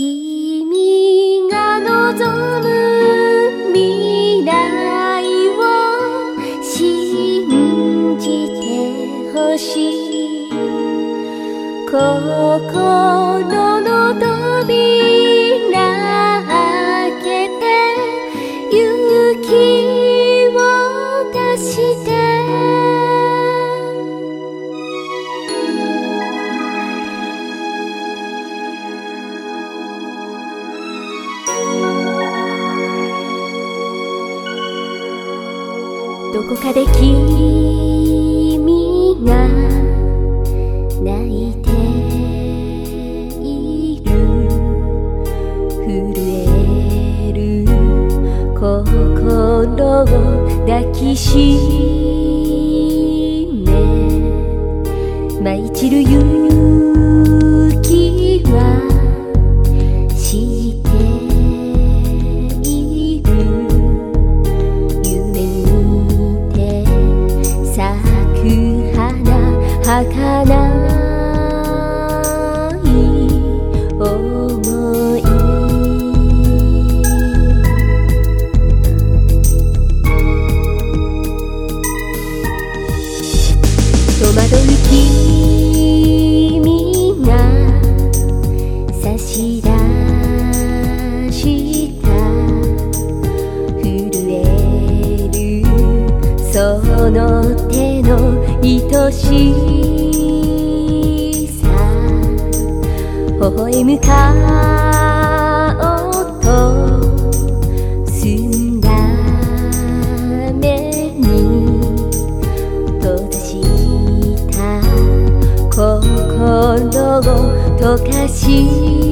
君が望む未来を信じてほしい。心どこかで君が泣いている震える心を抱きしめしさ微笑む顔と澄んだ目に閉ざした心を溶かし